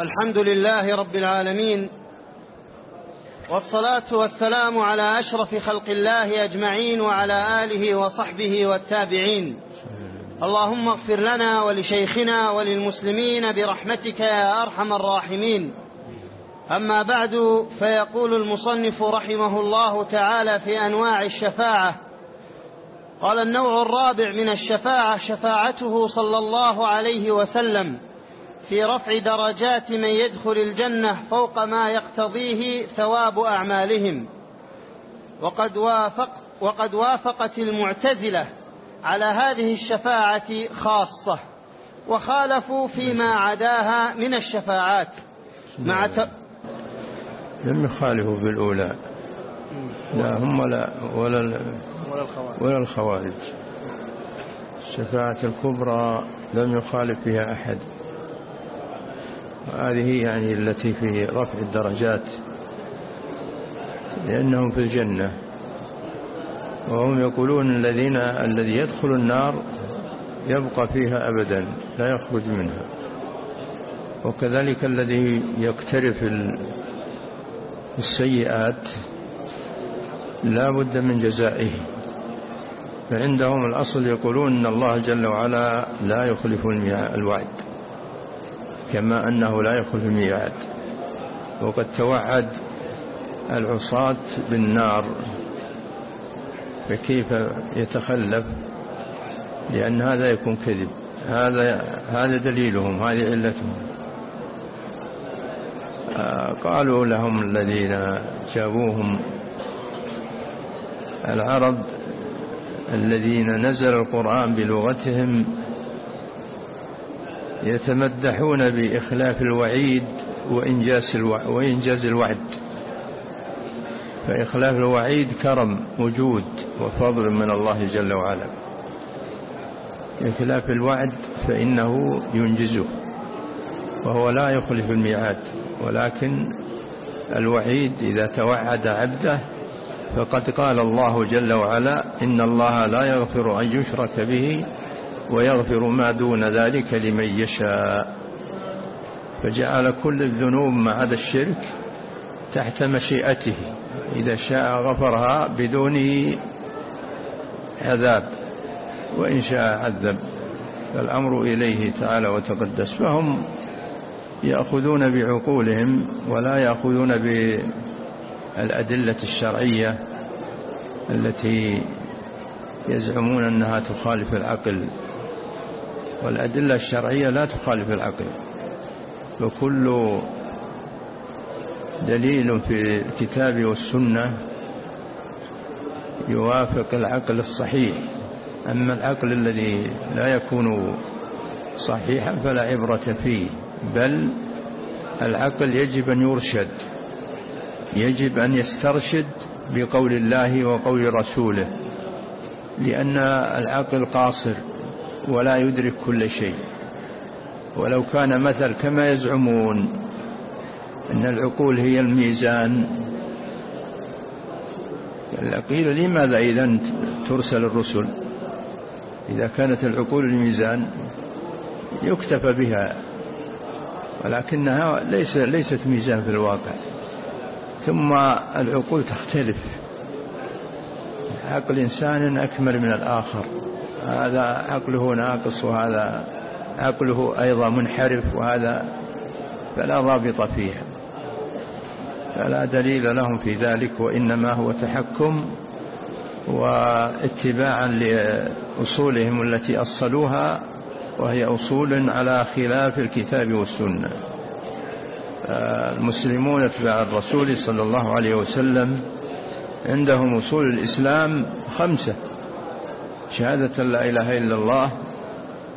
الحمد لله رب العالمين والصلاة والسلام على أشرف خلق الله أجمعين وعلى آله وصحبه والتابعين. اللهم اغفر لنا ولشيخنا وللمسلمين برحمتك يا أرحم الراحمين. أما بعد فيقول المصنف رحمه الله تعالى في أنواع الشفاعة قال النوع الرابع من الشفاعة شفاعته صلى الله عليه وسلم. في رفع درجات من يدخل الجنة فوق ما يقتضيه ثواب أعمالهم. وقد, وافق وقد وافقت المعتزلة على هذه الشفاعة خاصة وخالفوا فيما عداها من الشفاعات مع ت... لم يخالفوا بالأولى لا هم ولا ولا ولا الخوارج. الشفاعة الكبرى لم يخالف فيها أحد. هذه يعني التي في رفع الدرجات لأنهم في الجنة. وهم يقولون الذين الذي يدخل النار يبقى فيها أبدا لا يخرج منها. وكذلك الذي يقترف السيئات لا بد من جزائه. فعندهم الأصل يقولون أن الله جل وعلا لا يخلف الوعد كما أنه لا يخلف الميعاد. وقد توعد العصاة بالنار فكيف يتخلف؟ لأن هذا يكون كذب. هذا هذا دليلهم هذه علتهم. آه، قالوا لهم الذين جابوهم العرب الذين نزل القرآن بلغتهم يتمدحون بإخلاف الوعيد وإنجاز, وإنجاز الوعد. فإخلاف الوعيد كرم وجود وفضل من الله جل وعلا. إخلاف الوعد فإنه ينجزه وهو لا يخلف الميعاد. ولكن الوعيد إذا توعد عبده فقد قال الله جل وعلا إن الله لا يغفر أن يشرك به ويغفر ما دون ذلك لمن يشاء. فجعل كل الذنوب ما عدا الشرك تحت مشيئته. إذا شاء غفرها بدون عذاب وإن شاء عذب. فالأمر إليه تعالى وتقدس. فهم يأخذون بعقولهم ولا يأخذون بالأدلة الشرعية التي يزعمون أنها تخالف العقل. والأدلة الشرعية لا تخالف العقل وكل دليل في الكتاب والسنة يوافق العقل الصحيح. أما العقل الذي لا يكون صحيحا فلا عبرة فيه بل العقل يجب أن يرشد يجب أن يسترشد بقول الله وقول رسوله لأن العقل قاصر. ولا يدرك كل شيء. ولو كان مثل كما يزعمون أن العقول هي الميزان. قيل لماذا إذا ترسل الرسل؟ إذا كانت العقول الميزان يكتفى بها ولكنها ليس ليست ميزان في الواقع. ثم العقول تختلف. عقل إنسان أكمل من الآخر. هذا عقله ناقص وهذا عقله أيضا منحرف وهذا فلا ضابط فيها فلا دليل لهم في ذلك وإنما هو تحكم واتباعا لأصولهم التي أصلوها وهي أصول على خلاف الكتاب والسنة. المسلمون أتباع الرسول صلى الله عليه وسلم عندهم أصول الإسلام خمسة. شهادة لا إله إلا الله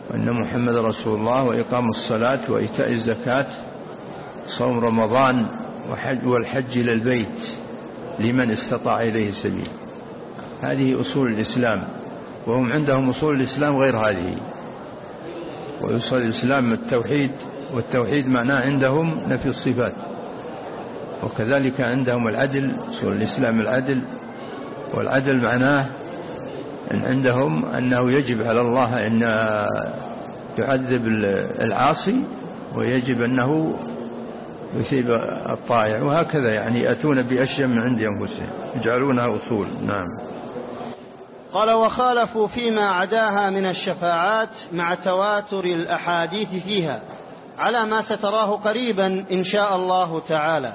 وأن محمد رسول الله وإقام الصلاة وإيتاء الزكاة صوم رمضان وحج والحج إلى البيت لمن استطاع إليه سبيل. هذه أصول الإسلام وهم عندهم أصول الإسلام غير هذه. ويصل الإسلام التوحيد والتوحيد معناه عندهم نفي الصفات. وكذلك عندهم العدل أصول الإسلام العدل والعدل معناه عندهم أنه يجب على الله أن يعذب العاصي ويجب أنه يثيب الطائع وهكذا يعني يأتون بأشياء من عند أنفسهم يجعلونها أصول نعم. قال وخالفوا فيما عداها من الشفاعات مع تواتر الأحاديث فيها على ما ستراه قريبا إن شاء الله تعالى.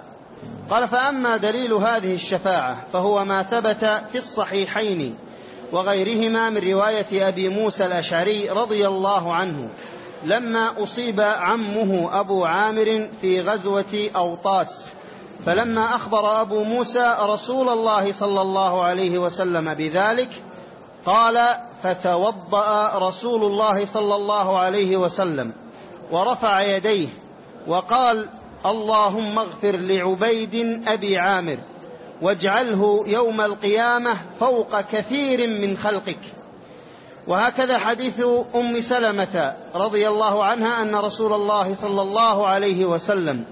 قال فأما دليل هذه الشفاعة فهو ما ثبت في الصحيحين وغيرهما من رواية أبي موسى الأشعري رضي الله عنه لما أصيب عمه أبو عامر في غزوة أوطاس فلما أخبر أبو موسى رسول الله صلى الله عليه وسلم بذلك قال فتوضأ رسول الله صلى الله عليه وسلم ورفع يديه وقال اللهم اغفر لعبيد أبي عامر واجعله يوم القيامة فوق كثير من خلقك. وهكذا حديث أم سلمة رضي الله عنها أن رسول الله صلى الله عليه وسلم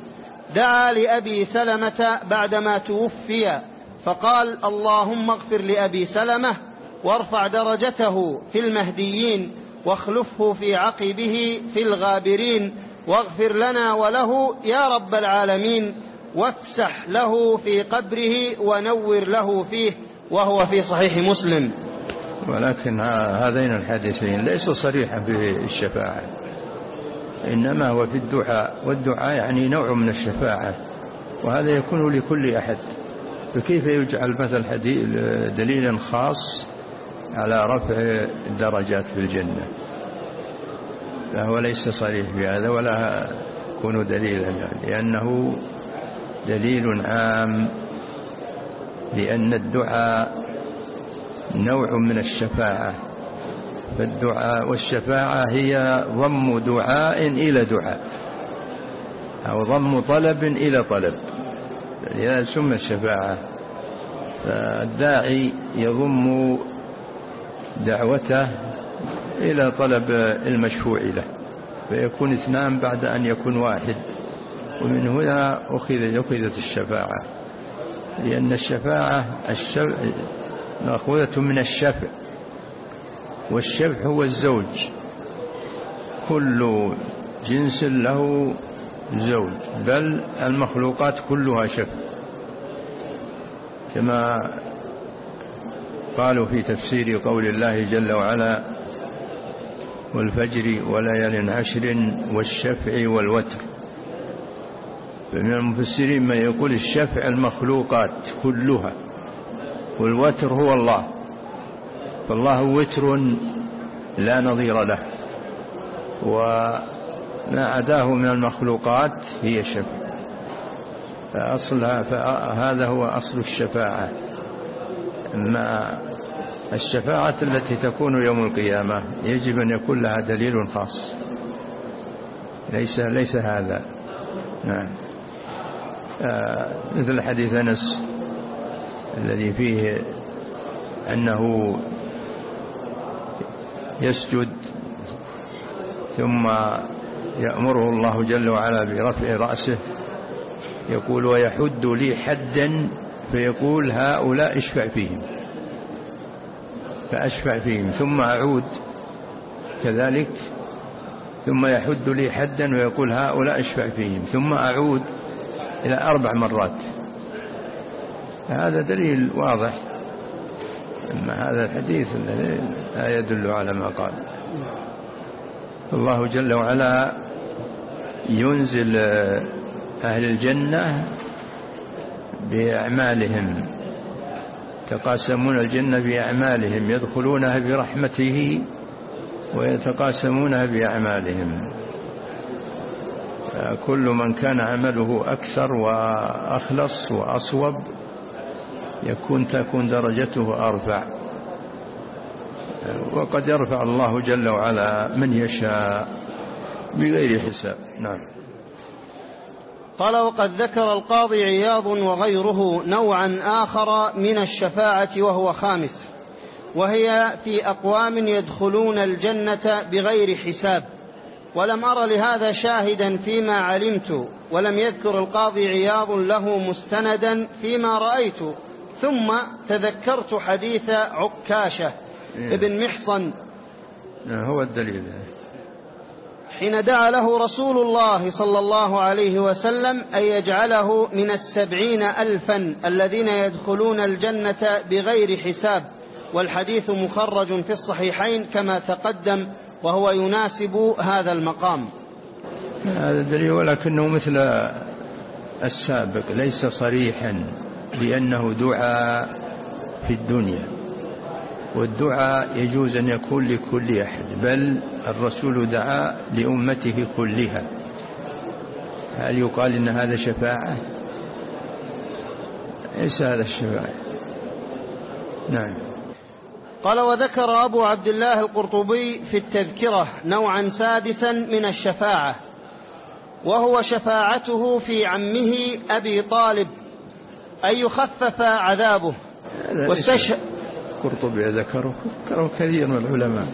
دعا لأبي سلمة بعدما توفي فقال اللهم اغفر لأبي سلمة وارفع درجته في المهديين واخلفه في عقبه في الغابرين واغفر لنا وله يا رب العالمين وافسح له في قبره ونور له فيه وهو في صحيح مسلم. ولكن هذين الحديثين ليسوا صريحا في الشفاعة إنما هو في الدعاء والدعاء يعني نوع من الشفاعة وهذا يكون لكل أحد. فكيف يجعل مثل دليل خاص على رفع الدرجات في الجنة؟ فهو ليس صريح بهذا ولا يكون دليلا لأنه دليل عام لأن الدعاء نوع من الشفاعة. فالدعاء والشفاعة هي ضم دعاء إلى دعاء أو ضم طلب إلى طلب. لذلك سمى الشفاعة فالداعي يضم دعوته إلى طلب المشفوع له فيكون اثنان بعد أن يكون واحد. ومن هنا أخذ أخذت الشفاعة. لأن الشفاعة مأخوذة من الشفع. والشفع هو الزوج. كل جنس له زوج. بل المخلوقات كلها شفع. كما قالوا في تفسير قول الله جل وعلا والفجر وليال عشر والشفع والوتر. فمن المفسرين من يقول الشفع المخلوقات كلها والوتر هو الله فالله وتر لا نظير له وما عداه من المخلوقات هي الشفع فأصلها فهذا هو أصل الشفاعة. أما الشفاعة التي تكون يوم القيامة يجب أن يكون لها دليل خاص ليس ليس هذا. نعم. مثل حديث أنس الذي فيه أنه يسجد ثم يأمره الله جل وعلا برفع رأسه يقول ويحد لي حدا فيقول هؤلاء اشفع فيهم فأشفع فيهم ثم أعود كذلك ثم يحد لي حدا ويقول هؤلاء اشفع فيهم ثم أعود إلى أربع مرات. هذا دليل واضح أما هذا الحديث لا يدل على ما قال. الله جل وعلا ينزل أهل الجنة بأعمالهم يتقاسمون الجنة بأعمالهم يدخلونها برحمته ويتقاسمونها بأعمالهم. كل من كان عمله أكثر وأخلص وأصوب يكون تكون درجته أرفع وقد يرفع الله جل وعلا من يشاء بغير حساب. نعم. قال وقد ذكر القاضي عياض وغيره نوعا آخر من الشفاعة وهو خامس وهي في أقوام يدخلون الجنة بغير حساب. ولم أر لهذا شاهدا فيما علمت ولم يذكر القاضي عياض له مستندا فيما رأيت ثم تذكرت حديث عكاشة ابن محصن. هو الدليل. حين دعا له رسول الله صلى الله عليه وسلم أن يجعله من السبعين ألفا الذين يدخلون الجنة بغير حساب والحديث مخرج في الصحيحين كما تقدم. وهو يناسب هذا المقام. هذا دليل ولكنه مثل السابق ليس صريحا بأنه دعاء في الدنيا والدعاء يجوز أن يكون لكل أحد بل الرسول دعا لأمته كلها. هل يقال إن هذا شفاعة؟ ليس هذا الشفاعة. نعم. قال وذكر أبو عبد الله القرطبي في التذكرة نوعا سادسا من الشفاعة وهو شفاعته في عمه أبي طالب أن يخفف عذابه. واستشهد قرطبي ذكره ذكره كثير من العلماء.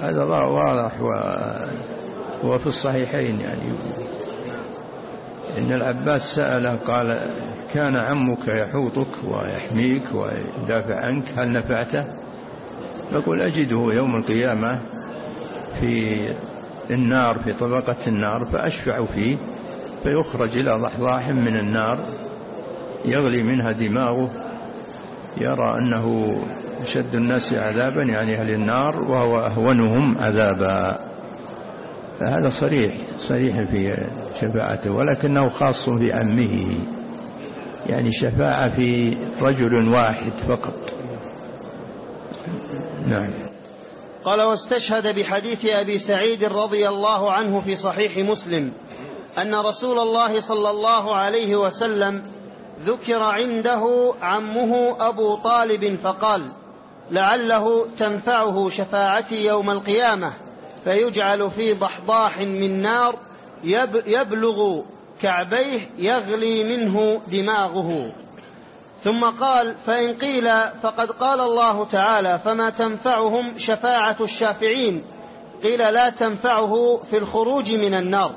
هذا واضح وهو في الصحيحين يعني. إن العباس سأله قال كان عمك يحوطك ويحميك ويدافع عنك هل نفعته؟ يقول أجده يوم القيامة في النار في طبقة النار فأشفع فيه فيخرج إلى ضحضاح من النار يغلي منها دماغه يرى أنه أشد الناس عذابا يعني أهل النار وهو أهونهم عذابا. فهذا صريح صريح في شفاعته ولكنه خاص بعمه يعني شفاعة في رجل واحد فقط. نعم. قال واستشهد بحديث أبي سعيد رضي الله عنه في صحيح مسلم أن رسول الله صلى الله عليه وسلم ذكر عنده عمه أبو طالب فقال لعله تنفعه شفاعتي يوم القيامة فيجعل في ضحضاح من نار يبلغ كعبيه يغلي منه دماغه. ثم قال فإن قيل فقد قال الله تعالى فما تنفعهم شفاعة الشافعين؟ قيل لا تنفعه في الخروج من النار.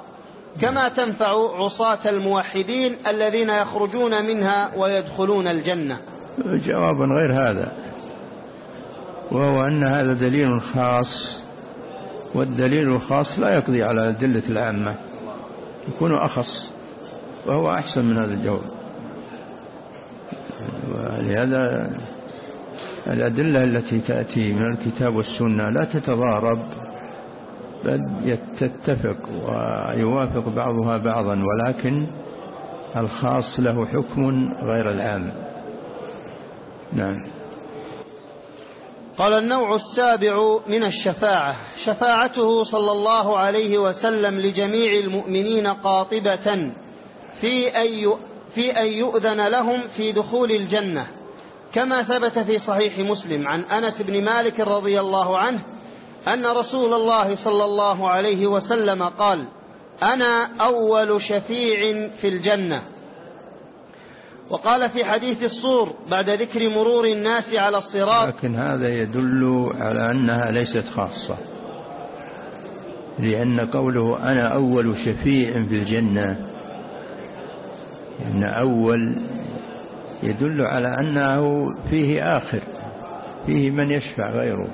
كما تنفع عصاة الموحدين الذين يخرجون منها ويدخلون الجنة. جوابا غير هذا وهو أن هذا دليل خاص والدليل الخاص لا يقضي على الأدلة العامة يكون أخص وهو أحسن من هذا الجواب. ولهذا الأدلة التي تأتي من الكتاب والسنة لا تتضارب بل تتفق ويوافق بعضها بعضا ولكن الخاص له حكم غير العام. نعم. قال النوع السابع من الشفاعة. شفاعته صلى الله عليه وسلم لجميع المؤمنين قاطبة في أن في أن يؤذن لهم في دخول الجنة. كما ثبت في صحيح مسلم عن أنس بن مالك رضي الله عنه أن رسول الله صلى الله عليه وسلم قال أنا أول شفيع في الجنة. وقال في حديث الصور بعد ذكر مرور الناس على الصراط لكن هذا يدل على أنها ليست خاصة لأن قوله أنا أول شفيع في الجنة أن أول يدل على أنه فيه آخر فيه من يشفع غيره.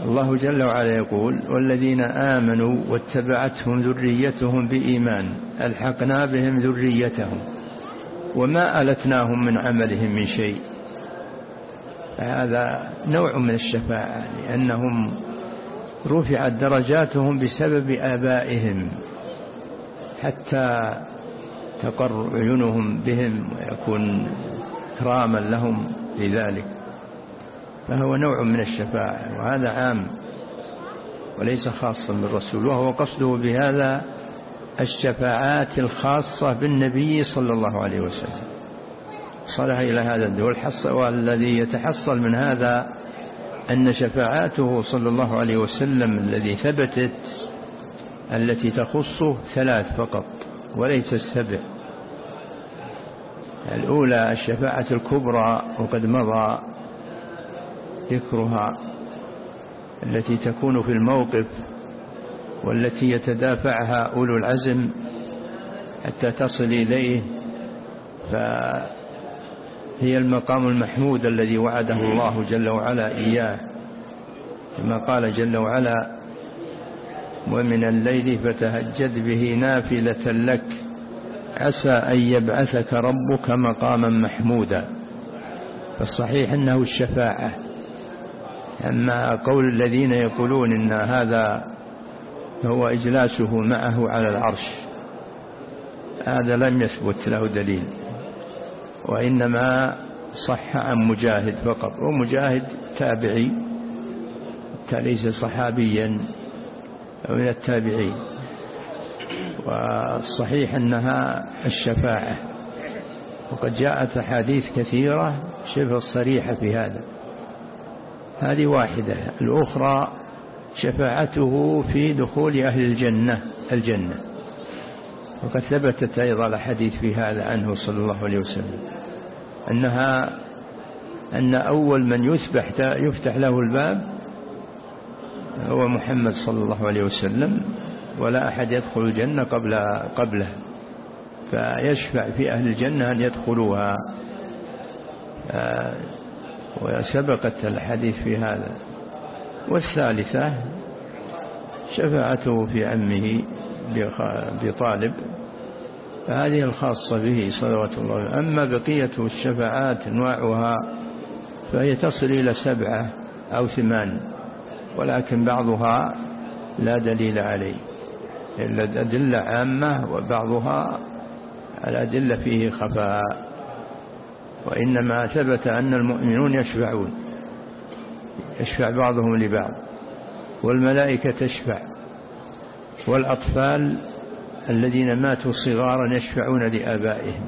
والله جل وعلا يقول والذين آمنوا واتبعتهم ذريتهم بإيمان ألحقنا بهم ذريتهم وما ألتناهم من عملهم من شيء. هذا نوع من الشفاعة لأنهم رفعت درجاتهم بسبب آبائهم حتى تقر عيونهم بهم ويكون إكراما لهم لذلك. فهو نوع من الشفاعة وهذا عام وليس خاصا بالرسول وهو قصده بهذا الشفاعات الخاصة بالنبي صلى الله عليه وسلم. صلح إلى هذا الدول والذي يتحصل من هذا أن شفاعاته صلى الله عليه وسلم الذي ثبتت التي تخصه ثلاث فقط وليس السبع. الأولى الشفاعة الكبرى وقد مضى ذكرها التي تكون في الموقف والتي يتدافعها أولو العزم حتى تصل إليه فهي المقام المحمود الذي وعده الله جل وعلا إياه. كما قال جل وعلا ومن الليل فتهجد به نافلة لك عسى أن يبعثك ربك مقاما محمودا. فالصحيح أنه الشفاعة. أما قول الذين يقولون إن هذا هو إجلاسه معه على العرش هذا لم يثبت له دليل وإنما صح عن مجاهد فقط ومجاهد تابعي ليس صحابيا من التابعين والصحيح أنها الشفاعة وقد جاءت أحاديث كثيرة شبه الصريحة في هذا. هذه واحدة. الأخرى شفاعته في دخول أهل الجنة الجنة. وقد ثبتت أيضا الحديث في هذا عنه صلى الله عليه وسلم أنها أن أول من يسبح يفتح له الباب هو محمد صلى الله عليه وسلم ولا أحد يدخل الجنة قبل قبله. فيشفع في أهل الجنة أن يدخلوها. آه، وسبقت الحديث في هذا. والثالثة شفاعته في عمه بطالب فهذه الخاصة به صلوات الله أما بقية الشفاعات أنواعها فهي تصل إلى سبعة أو ثمان ولكن بعضها لا دليل عليه. إلا أدلة عامة وبعضها الأدلة فيه خفاء. وإنما ثبت أن المؤمنون يشفعون. يشفع بعضهم لبعض والملائكة تشفع والأطفال الذين ماتوا صغارا يشفعون لآبائهم.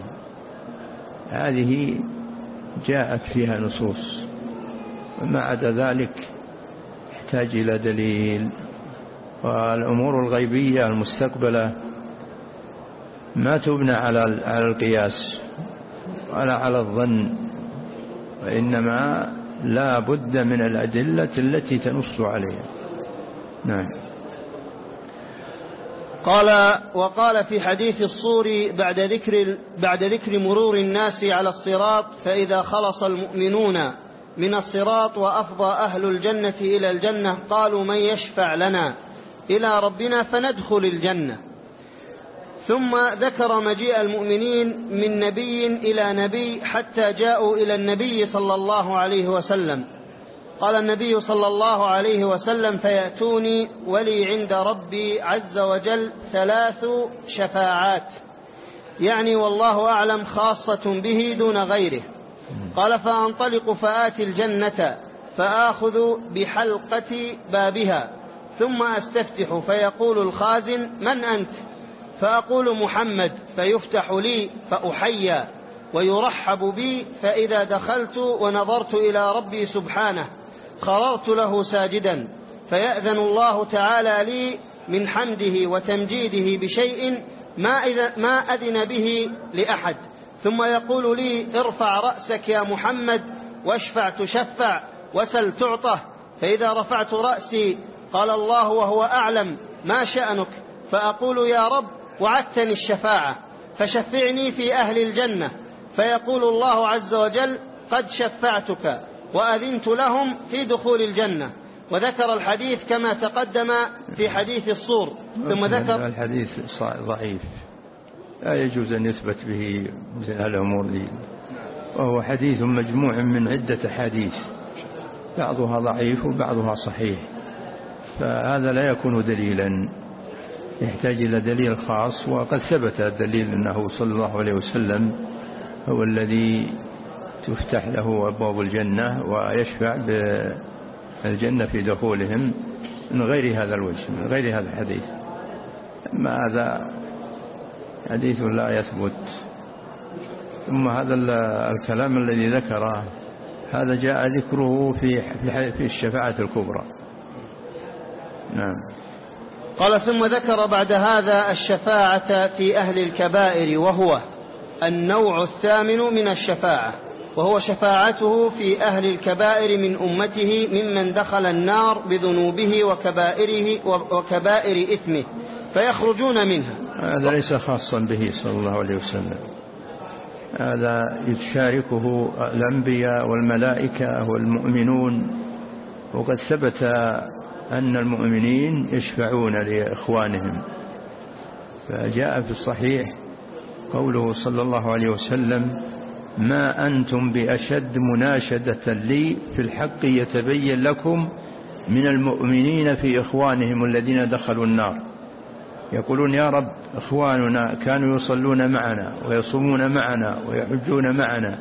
هذه جاءت فيها نصوص وما عدا ذلك يحتاج إلى دليل. والأمور الغيبية المستقبلة ما تبنى على القياس. ولا على الظن وإنما لا بد من الأدلة التي تنص عليها. نعم. قال وقال في حديث الصور بعد ذكر بعد ذكر مرور الناس على الصراط فإذا خلص المؤمنون من الصراط وأفضى أهل الجنة إلى الجنة قالوا من يشفع لنا؟ إلى ربنا فندخل الجنة. ثم ذكر مجيء المؤمنين من نبي إلى نبي حتى جاءوا إلى النبي صلى الله عليه وسلم. قال النبي صلى الله عليه وسلم فيأتوني ولي عند ربي عز وجل ثلاث شفاعات يعني والله أعلم خاصة به دون غيره. قال فأنطلق فآتي الجنة فآخذ بحلقة بابها ثم أستفتح فيقول الخازن من أنت؟ فأقول محمد فيفتح لي فأحيا ويرحب بي فإذا دخلت ونظرت إلى ربي سبحانه خررت له ساجدا فيأذن الله تعالى لي من حمده وتمجيده بشيء ما, إذا ما أذن به لأحد. ثم يقول لي ارفع رأسك يا محمد واشفع تشفع وسل تعطه. فإذا رفعت رأسي قال الله وهو أعلم ما شأنك؟ فأقول يا رب وعدتني الشفاعة فشفعني في أهل الجنة فيقول الله عز وجل قد شفعتك وأذنت لهم في دخول الجنة وذكر الحديث كما تقدم في حديث الصور ثم ذكر الحديث ضعيف. لا يجوز أن يثبت به مثل الأمور دي وهو حديث مجموع من عدة حديث بعضها ضعيف وبعضها صحيح. فهذا لا يكون دليلا. يحتاج إلى دليل خاص وقد ثبت الدليل أنه صلى الله عليه وسلم هو الذي تفتح له أبواب الجنة ويشفع بالجنة في دخولهم من غير هذا الوجه من غير هذا الحديث. أما هذا حديث لا يثبت. ثم هذا الكلام الذي ذكره هذا جاء ذكره في في الشفاعة الكبرى. نعم. قال ثم ذكر بعد هذا الشفاعة في أهل الكبائر وهو النوع الثامن من الشفاعة وهو شفاعته في أهل الكبائر من أمته ممن دخل النار بذنوبه وكبائره وكبائر إثمه فيخرجون منها. هذا ليس خاصا به صلى الله عليه وسلم. هذا يشاركه الأنبياء والملائكة والمؤمنون وقد ثبت أن المؤمنين يشفعون لإخوانهم. فجاء في الصحيح قوله صلى الله عليه وسلم ما أنتم بأشد مناشدة لي في الحق يتبين لكم من المؤمنين في إخوانهم الذين دخلوا النار. يقولون يا رب إخواننا كانوا يصلون معنا ويصومون معنا ويحجون معنا.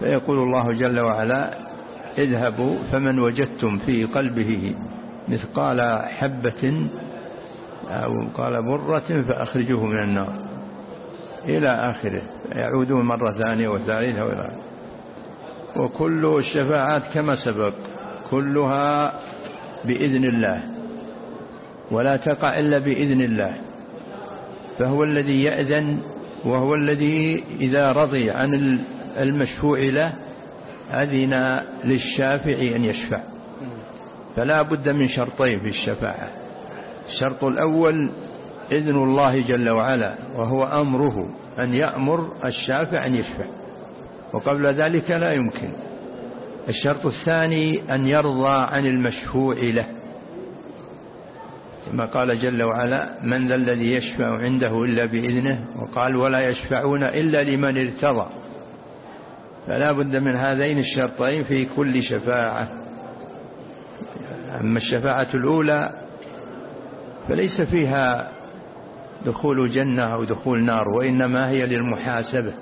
فيقول الله جل وعلا اذهبوا فمن وجدتم في قلبه مثقال حبة أو قال برة فأخرجوه من النار إلى آخره يعودون مرة ثانية وثالثة وإلى وكل الشفاعات كما سبق كلها بإذن الله ولا تقع إلا بإذن الله. فهو الذي يأذن وهو الذي إذا رضي عن المشفوع له أذن للشافع أن يشفع. فلا بد من شرطين في الشفاعة. الشرط الأول إذن الله جل وعلا وهو أمره أن يأمر الشافع أن يشفع. وقبل ذلك لا يمكن. الشرط الثاني أن يرضى عن المشفوع له. كما قال جل وعلا من ذا الذي يشفع عنده إلا بإذنه. وقال ولا يشفعون إلا لمن ارتضى. فلا بد من هذين الشرطين في كل شفاعة. أما الشفاعة الأولى فليس فيها دخول جنة أو دخول نار وإنما هي للمحاسبة.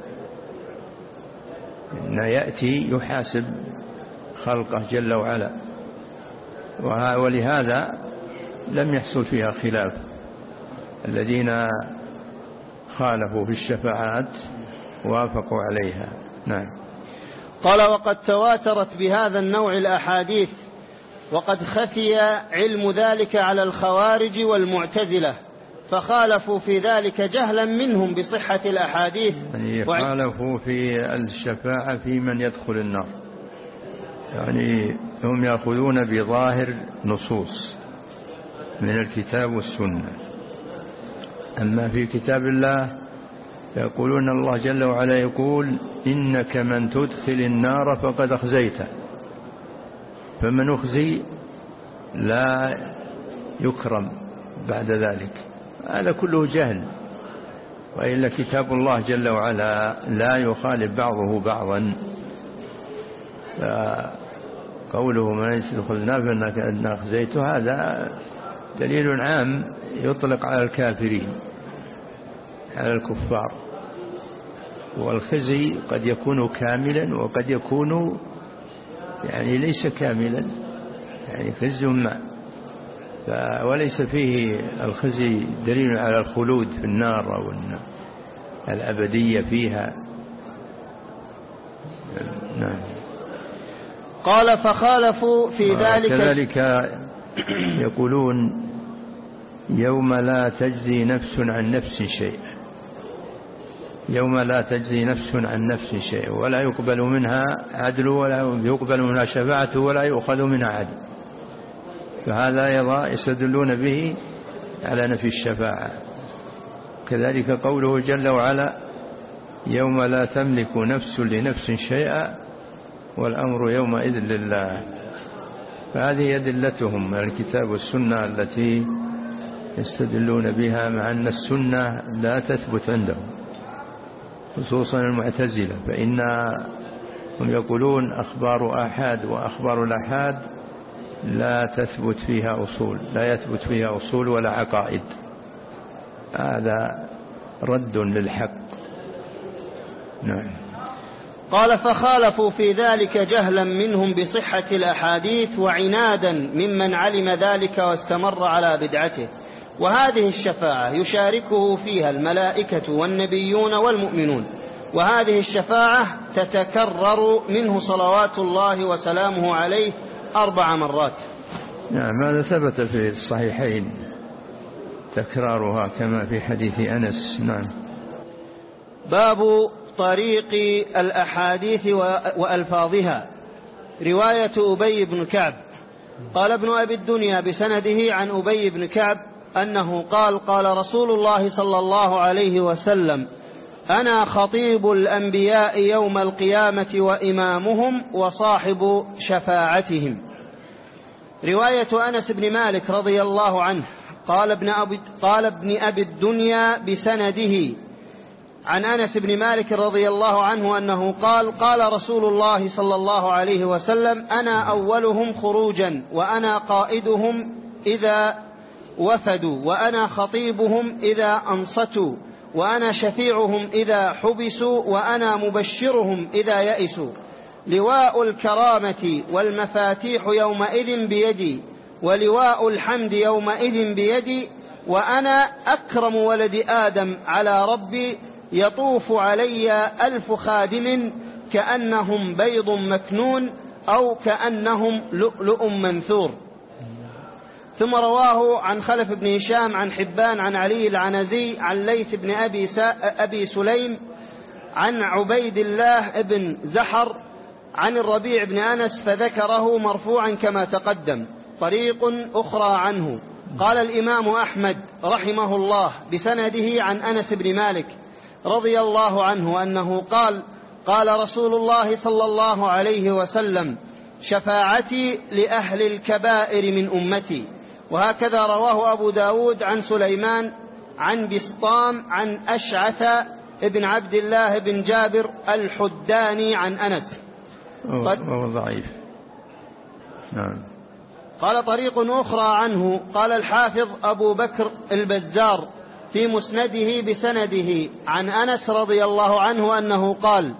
إن يأتي يحاسب خلقه جل وعلا. ولهذا لم يحصل فيها خلاف. الذين خالفوا في الشفاعات وافقوا عليها. نعم. قال وقد تواترت بهذا النوع الأحاديث وقد خفي علم ذلك على الخوارج والمعتزلة فخالفوا في ذلك جهلا منهم بصحة الأحاديث. يعني خالفوا في الشفاعة في من يدخل النار. يعني هم يأخذون بظاهر نصوص من الكتاب والسنة. أما في كتاب الله يقولون الله جل وعلا يقول إنك من تدخل النار فقد أخزيته فمن أخزي لا يكرم بعد ذلك. هذا كله جهل. وإلا كتاب الله جل وعلا لا يخالف بعضه بعضا. فقوله من يدخل النار فإنك أخزيته هذا دليل عام يطلق على الكافرين. على الكفار. والخزي قد يكون كاملا وقد يكون يعني ليس كاملا يعني خزي ما. وليس فيه الخزي دليل على الخلود في النار أو الأبدية فيها. نعم. قال فخالفوا في ذلك كذلك يقولون يوم لا تجزي نفس عن نفس شيئا. يوم لا تجزي نفس عن نفس شيء ولا يقبل منها عدل ولا يقبل منها شفاعة ولا يؤخذ منها عدل. فهذا أيضا يستدلون به على نفي الشفاعة. كذلك قوله جل وعلا يوم لا تملك نفس لنفس شيئا والأمر يومئذ لله. فهذه أدلتهم الكتاب والسنة التي يستدلون بها مع أن السنة لا تثبت عندهم. خصوصا المعتزلة فإنهم يقولون أخبار آحاد وأخبار الأحاد لا تثبت فيها أصول لا يثبت فيها أصول ولا عقائد. هذا رد للحق. نعم. قال فخالفوا في ذلك جهلا منهم بصحة الأحاديث وعنادا ممن علم ذلك واستمر على بدعته. وهذه الشفاعة يشاركه فيها الملائكة والنبيون والمؤمنون. وهذه الشفاعة تتكرر منه صلوات الله وسلامه عليه أربع مرات. نعم هذا ثبت في الصحيحين تكرارها كما في حديث أنس. نعم. باب طريق الأحاديث وألفاظها. رواية أبي بن كعب. قال ابن أبي الدنيا بسنده عن أبي بن كعب أنه قال قال رسول الله صلى الله عليه وسلم أنا خطيب الأنبياء يوم القيامة وإمامهم وصاحب شفاعتهم. رواية أنس بن مالك رضي الله عنه قال ابن أبي, قال ابن أبي الدنيا بسنده. عن أنس بن مالك رضي الله عنه أنه قال قال رسول الله صلى الله عليه وسلم أنا أولهم خروجا وأنا قائدهم إذا وفدوا وأنا خطيبهم إذا أنصتوا وأنا شفيعهم إذا حبسوا وأنا مبشرهم إذا يئسوا. لواء الكرامة والمفاتيح يومئذ بيدي ولواء الحمد يومئذ بيدي وأنا أكرم ولد آدم على ربي يطوف علي ألف خادم كأنهم بيض مكنون أو كأنهم لؤلؤ منثور. ثم رواه عن خلف بن هشام عن حبان عن علي العنزي عن ليث بن أبي, أبي سليم عن عبيد الله بن زحر عن الربيع بن أنس فذكره مرفوعا كما تقدم. طريق أخرى عنه. قال الإمام أحمد رحمه الله بسنده عن أنس بن مالك رضي الله عنه أنه قال قال رسول الله صلى الله عليه وسلم شفاعتي لأهل الكبائر من أمتي. وهكذا رواه أبو داود عن سليمان عن بسطام عن أشعث ابن عبد الله بن جابر الحداني عن أنس. وهو ضعيف. نعم. قال طريق أخرى عنه قال الحافظ أبو بكر البزار في مسنده بسنده عن أنس رضي الله عنه أنه قال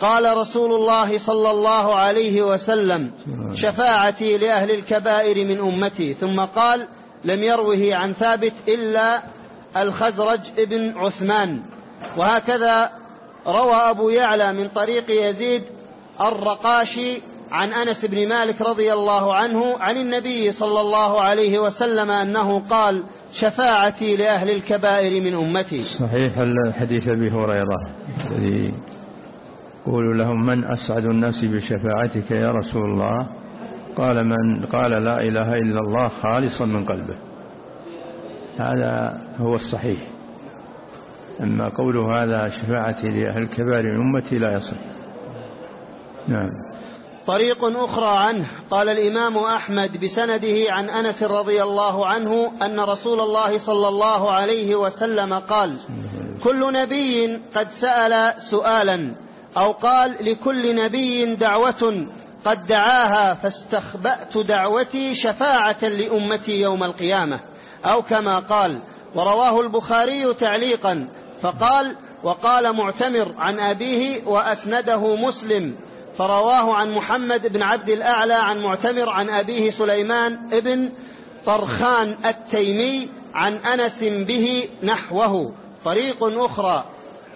قال رسول الله صلى الله عليه وسلم شفاعتي لأهل الكبائر من أمتي. ثم قال لم يروه عن ثابت إلا الخزرج ابن عثمان. وهكذا روى أبو يعلى من طريق يزيد الرقاشي عن أنس بن مالك رضي الله عنه عن النبي صلى الله عليه وسلم أنه قال شفاعتي لأهل الكبائر من أمتي. صحيح الحديث أبي هريرة الذي يقول لهم من أسعد الناس بشفاعتك يا رسول الله؟ قال من قال لا إله إلا الله خالصا من قلبه. هذا هو الصحيح. أما قوله هذا شفاعتي لأهل من أمتي لا يصح. نعم. طريق أخرى عنه. قال الإمام أحمد بسنده عن أنس رضي الله عنه أن رسول الله صلى الله عليه وسلم قال كل نبي قد سأل سؤالا أو قال لكل نبي دعوة قد دعاها فاستخبأت دعوتي شفاعة لأمتي يوم القيامة. أو كما قال ورواه البخاري تعليقا فقال وقال معتمر عن أبيه وأسنده مسلم فرواه عن محمد بن عبد الأعلى عن معتمر عن أبيه سليمان ابن طرخان التيمي عن أنس به نحوه. طريق أخرى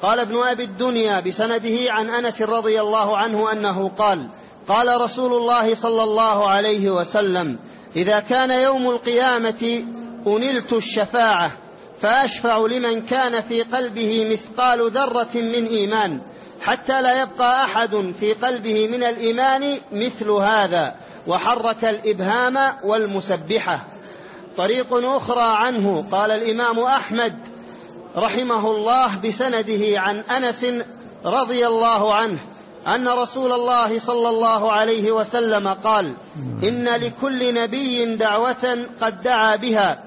قال ابن أبي الدنيا بسنده عن أنس رضي الله عنه أنه قال قال رسول الله صلى الله عليه وسلم إذا كان يوم القيامة أنلت الشفاعة فأشفع لمن كان في قلبه مثقال ذرة من إيمان حتى لا يبقى أحد في قلبه من الإيمان مثل هذا وحرك الإبهام والمسبحة. طريق أخرى عنه قال الإمام أحمد رحمه الله بسنده عن أنس رضي الله عنه أن رسول الله صلى الله عليه وسلم قال إن لكل نبي دعوة قد دعا بها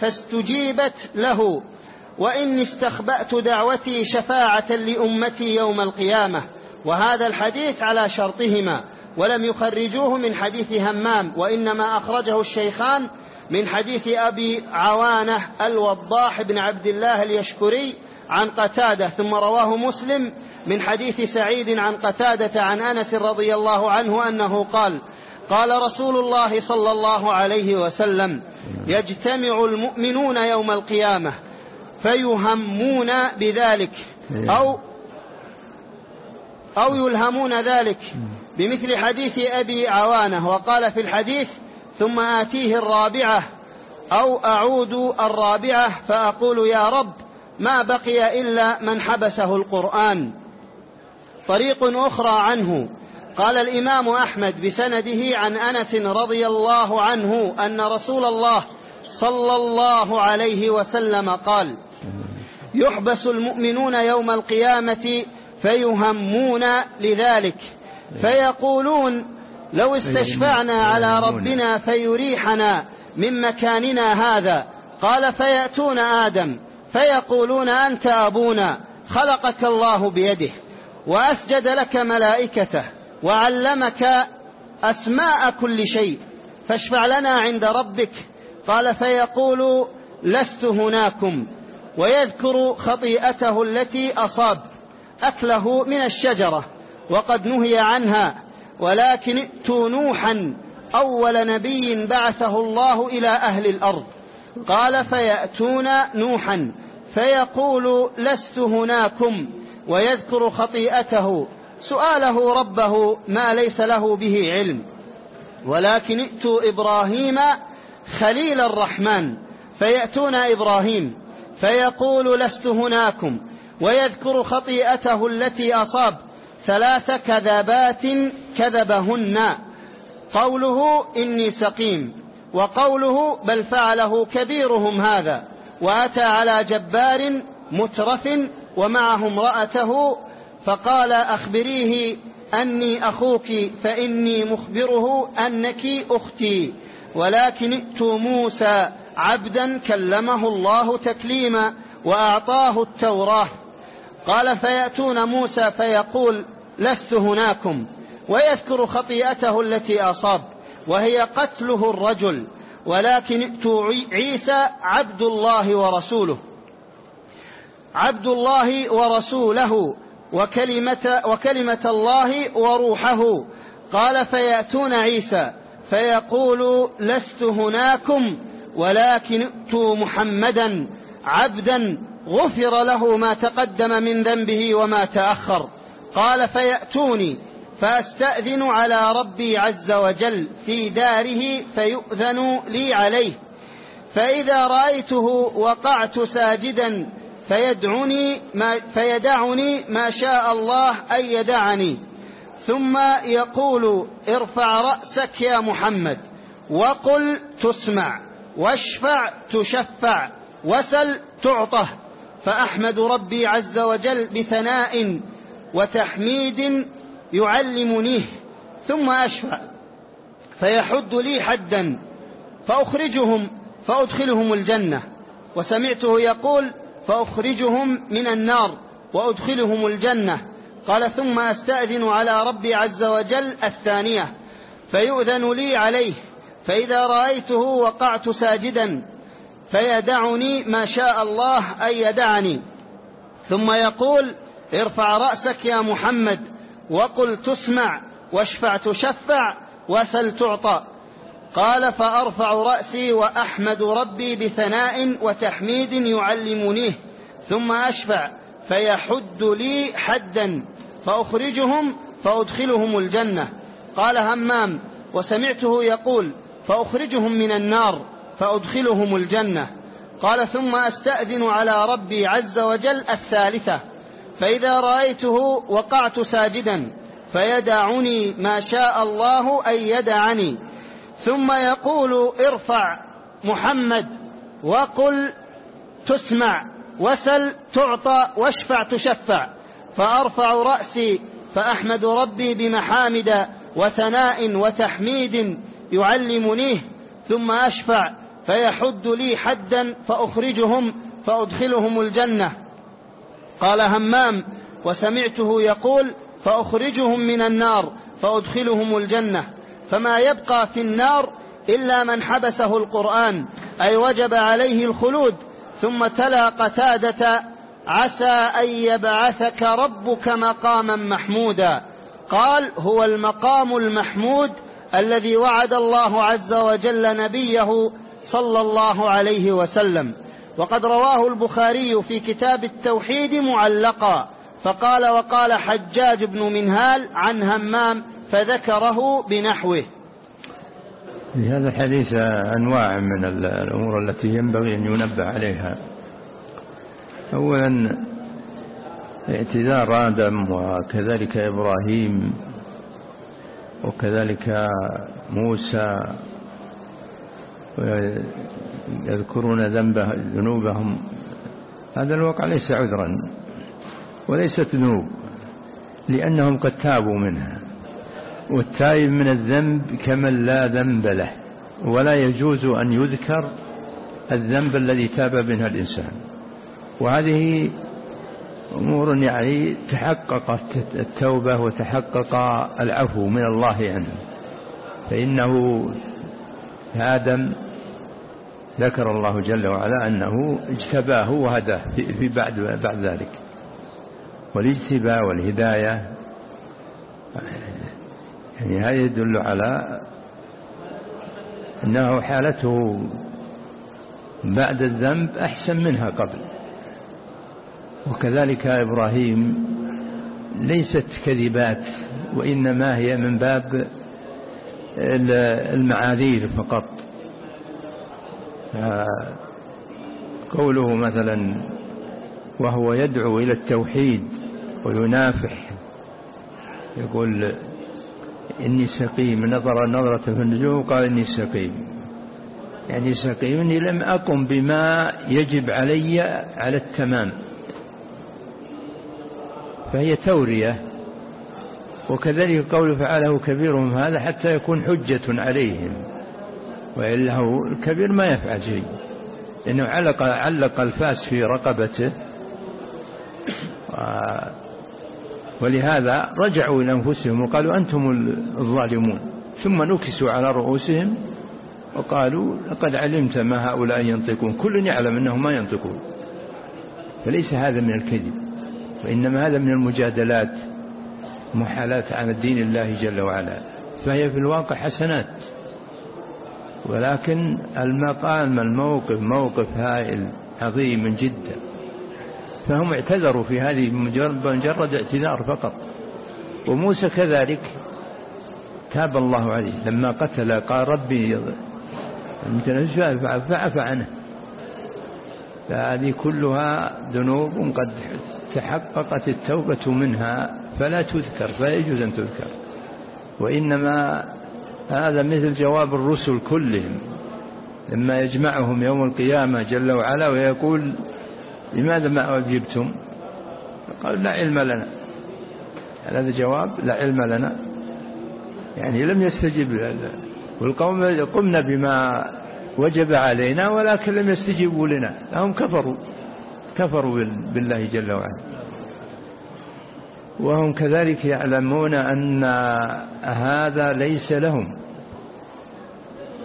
فاستجيبت له وإني استخبأت دعوتي شفاعة لأمتي يوم القيامة وهذا الحديث على شرطهما ولم يخرجوه من حديث همام وإنما أخرجه الشيخان من حديث أبي عوانة الوضاح بن عبد الله اليشكري عن قتادة ثم رواه مسلم من حديث سعيد عن قتادة عن أنس رضي الله عنه أنه قال قال رسول الله صلى الله عليه وسلم يجتمع المؤمنون يوم القيامة فيهمون بذلك أو أو يلهمون ذلك. بمثل حديث أبي عوانة وقال في الحديث ثم آتيه الرابعة أو أعود الرابعة فأقول يا رب ما بقي إلا من حبسه القرآن. طريق أخرى عنه. قال الإمام أحمد بسنده عن أنس رضي الله عنه أن رسول الله صلى الله عليه وسلم قال يحبس المؤمنون يوم القيامة فيهمون لذلك فيقولون لو استشفعنا على ربنا فيريحنا من مكاننا هذا. قال فيأتون آدم فيقولون أنت أبونا خلقك الله بيده وأسجد لك ملائكته وعلمك أسماء كل شيء فاشفع لنا عند ربك. قال فيقول لست هناكم ويذكر خطيئته التي أصاب أكله من الشجرة وقد نهي عنها. ولكن ائتوا نوحا أول نبي بعثه الله إلى أهل الأرض. قال فيأتون نوحا فيقول لست هناكم ويذكر خطيئته. سؤاله ربه ما ليس له به علم. ولكن ائتوا إبراهيم خليل الرحمن. فيأتون إبراهيم فيقول لست هناكم ويذكر خطيئته التي أصاب. ثلاث كذبات كذبهن. قوله إني سقيم وقوله بل فعله كبيرهم هذا وأتى على جبار مترف ومعه امرأته فقال أخبريه أني أخوك فإني مخبره أنك أختي ولكن ائتوا موسى عبدا كلمه الله تكليما وأعطاه التوراة. قال فيأتون موسى فيقول لست هناكم ويذكر خطيئته التي أصاب وهي قتله الرجل ولكن ائتوا عيسى عبد الله ورسوله عبد الله ورسوله وكلمة, وكلمة الله وروحه قال فيأتون عيسى فيقول لست هناكم ولكن ائتوا محمدا عبدا غفر له ما تقدم من ذنبه وما تأخر. قال فيأتوني فأستأذن على ربي عز وجل في داره فيؤذن لي عليه. فإذا رأيته وقعت ساجدا فيدعني ما, فيدعني ما شاء الله أن يدعني. ثم يقول ارفع رأسك يا محمد وقل تسمع واشفع تشفع وسل تعطه. فأحمد ربي عز وجل بثناء وتحميد يعلمنيه ثم أشفع. فيحد لي حدا فأخرجهم فأدخلهم الجنة. وسمعته يقول فأخرجهم من النار وأدخلهم الجنة. قال ثم أستأذن على ربي عز وجل الثانية. فيؤذن لي عليه. فإذا رأيته وقعت ساجدا فيدعني ما شاء الله أن يدعني. ثم يقول ارفع رأسك يا محمد وقل تسمع واشفع تشفع وسل تعطى. قال فأرفع رأسي وأحمد ربي بثناء وتحميد يعلمنيه ثم أشفع فيحد لي حدا فأخرجهم فأدخلهم الجنة. قال همام وسمعته يقول فأخرجهم من النار. فأدخلهم الجنة. قال ثم أستأذن على ربي عز وجل الثالثة. فإذا رأيته وقعت ساجدا فيدعني ما شاء الله أن يدعني. ثم يقول ارفع محمد وقل تسمع وسل تعطى واشفع تشفع. فأرفع رأسي فأحمد ربي بمحامد وثناء وتحميد يعلمنيه. ثم أشفع فيحد لي حدا فأخرجهم فأدخلهم الجنة. قال همام وسمعته يقول فأخرجهم من النار فأدخلهم الجنة. فما يبقى في النار إلا من حبسه القرآن أي وجب عليه الخلود. ثم تلا قتادة عسى أن يبعثك ربك مقاما محمودا. قال هو المقام المحمود الذي وعد الله عز وجل نبيه صلى الله عليه وسلم. وقد رواه البخاري في كتاب التوحيد معلقا. فقال وقال حجاج بن منهال عن همام فذكره بنحوه. هذا الحديث أنواع من الأمور التي ينبغي أن ينبه عليها. أولا اعتذار آدم وكذلك إبراهيم وكذلك موسى يذكرون ذنبه ذنوبهم. هذا الواقع ليس عذرا وليست ذنوب لأنهم قد تابوا منها والتائب من الذنب كمن لا ذنب له ولا يجوز أن يذكر الذنب الذي تاب منها الإنسان. وهذه أمور يعني تحققت التوبة وتحقق العفو من الله عنه. فإنه آدم ذكر الله جل وعلا أنه اجتباه وهداه في بعد بعد ذلك. والاجتباء والهداية يعني هذا يدل على أنه حالته بعد الذنب أحسن منها قبل. وكذلك إبراهيم ليست كذبات وإنما هي من باب المعاذير فقط. قوله مثلا وهو يدعو إلى التوحيد وينافح يقول إني سقيم نظر نظرة في النجوم وقال إني سقيم. يعني سقيم إني لم أقم بما يجب علي على التمام. فهي تورية وكذلك قول فعله كبيرهم هذا حتى يكون حجة عليهم. وإلا هو الكبير ما يفعل شيء. لأنه علق, علق الفاس في رقبته. ولهذا رجعوا إلى أنفسهم وقالوا أنتم الظالمون. ثم نكسوا على رؤوسهم وقالوا لقد علمت ما هؤلاء ينطقون. كل يعلم أنهم ما ينطقون. فليس هذا من الكذب وإنما هذا من المجادلات. محالات عن الدين الله جل وعلا. فهي في الواقع حسنات. ولكن المقام الموقف موقف هائل عظيم جدا فهم اعتذروا في هذه مجرد اعتذار فقط. وموسى كذلك تاب الله عليه. لما قتل قال ربي فعفى عنه. فهذه كلها ذنوب قد تحققت التوبة منها. فلا تذكر فلا يجوز أن تذكر. وإنما هذا مثل جواب الرسل كلهم. لما يجمعهم يوم القيامة جل وعلا ويقول لماذا ما أجبتم قال لا علم لنا. هذا جواب؟ لا علم لنا. يعني لم يستجب والقوم قمنا بما وجب علينا ولكن لم يستجيبوا لنا. هم كفروا كفروا بالله جل وعلا. وهم كذلك يعلمون أن هذا ليس لهم.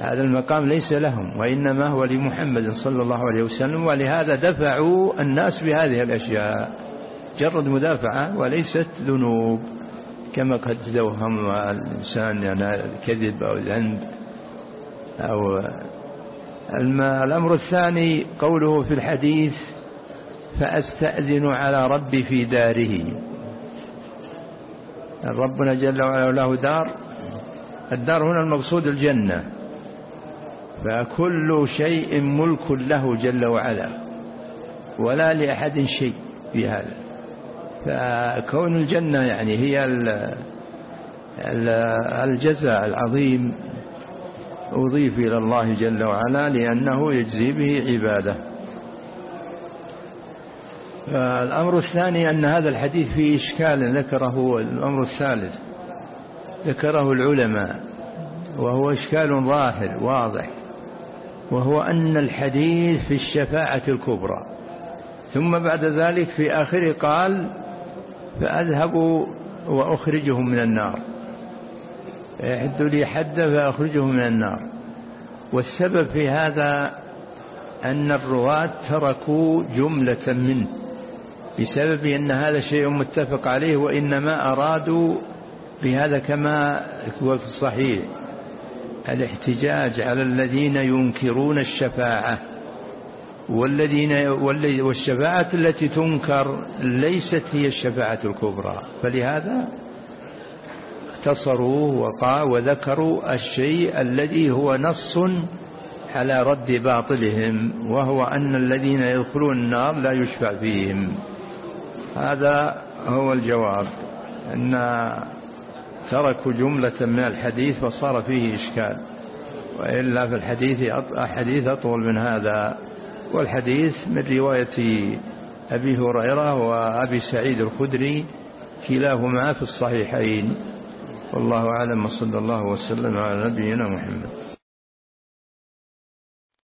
هذا المقام ليس لهم وإنما هو لمحمد صلى الله عليه وسلم ولهذا دفعوا الناس بهذه الأشياء. جرد مدافعة وليست ذنوب كما قد توهم الإنسان يعني كذب أو ذنب أو الأمر الثاني قوله في الحديث فأستأذن على ربي في داره. ربنا جل وعلا له دار. الدار هنا المقصود الجنة. فكل شيء ملك له جل وعلا. ولا لأحد شيء في هذا. فكون الجنة يعني هي الجزاء العظيم أضيف إلى الله جل وعلا لأنه يجزي به عباده. الأمر الثاني أن هذا الحديث فيه إشكال ذكره الأمر الثالث ذكره العلماء وهو إشكال ظاهر واضح وهو أن الحديث في الشفاعة الكبرى. ثم بعد ذلك في آخره قال فأذهب وأخرجهم من النار. يحد لي حد فأخرجهم من النار. والسبب في هذا أن الرواة تركوا جملة منه. بسبب أن هذا شيء متفق عليه وإنما أرادوا بهذا كما هو في الصحيح. الاحتجاج على الذين ينكرون الشفاعة والذين والشفاعة التي تنكر ليست هي الشفاعة الكبرى. فلهذا اختصروا وذكروا الشيء الذي هو نص على رد باطلهم وهو أن الذين يدخلون النار لا يشفع فيهم. هذا هو الجواب أن تركوا جملة من الحديث فصار فيه إشكال وإلا في الحديث حديث أطول من هذا والحديث من رواية أبي هريرة وأبي سعيد الخدري كلاهما في الصحيحين. والله أعلم وصلى الله وسلم على نبينا محمد.